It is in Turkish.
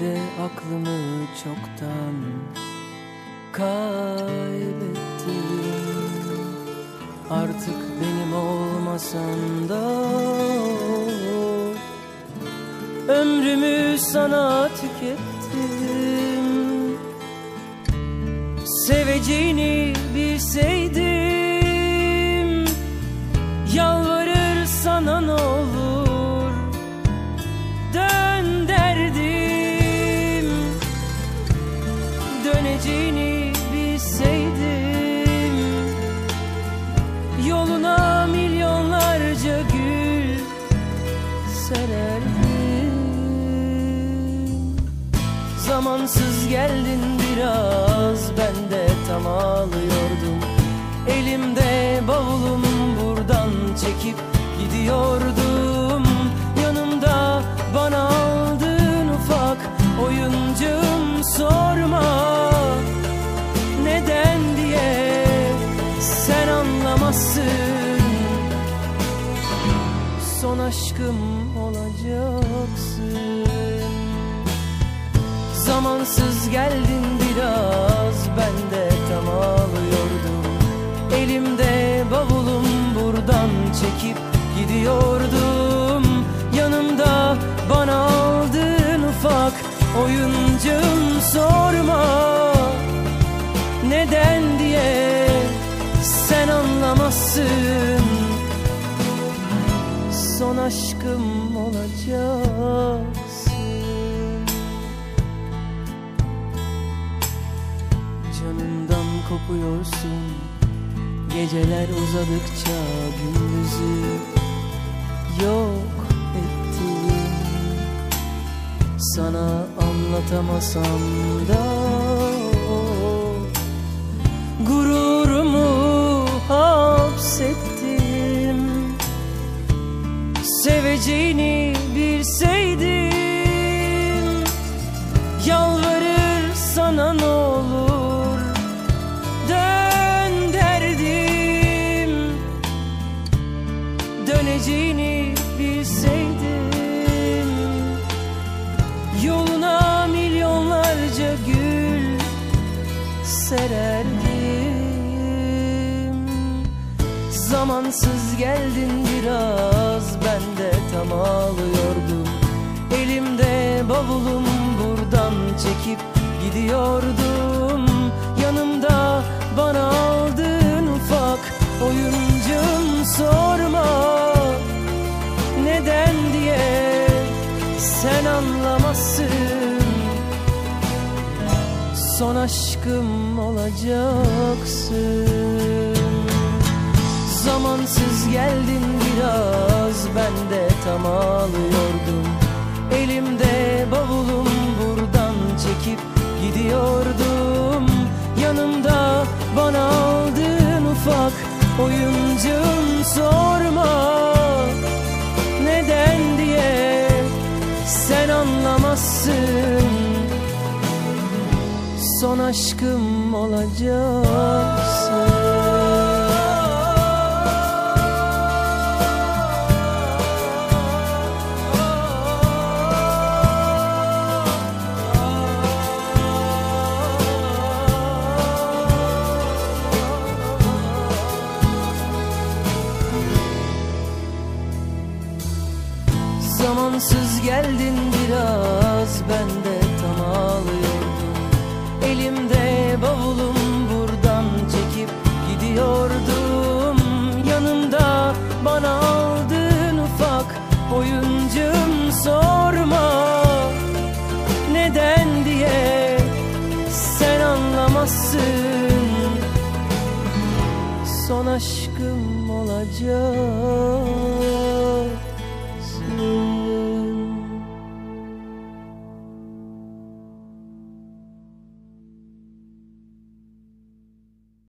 De aklımı çoktan kaybettim. Artık benim olmasan da Ömrümü sana tükettim. Seveceğini bilseydim Zamansız geldin biraz ben de tam ağlıyordum. Elimde bavulum buradan çekip gidiyordum. Yanımda bana aldığın ufak oyuncum sorma. Neden diye sen anlamazsın. Son aşkım olacaksın Zamansız geldin biraz ben de tam ağlıyordum. Elimde bavulum buradan çekip gidiyordum. Yanımda bana aldığın ufak oyuncum sorma. Neden diye sen anlamazsın. Son aşkım olacaksın Kopuyorsun Geceler uzadıkça gündüzü yok ettim Sana anlatamasam da Gururumu hapsettim. Seveceğini bilseydim sererdim. Zamansız geldin biraz ben de tam ağlıyordum. Elimde bavulum buradan çekip gidiyordum. Yanımda bana aldığın ufak oyuncum sorma. Neden diye sen anlamazsın Son aşkım olacaksın. Zamansız geldin biraz ben de tam ağlıyordum. Elimde bavulum buradan çekip gidiyordum. Yanımda bana aldığın ufak oyuncum Son aşkım olacaksın. Zamansız geldin biraz sen anlamazsın. Son aşkım olacaksın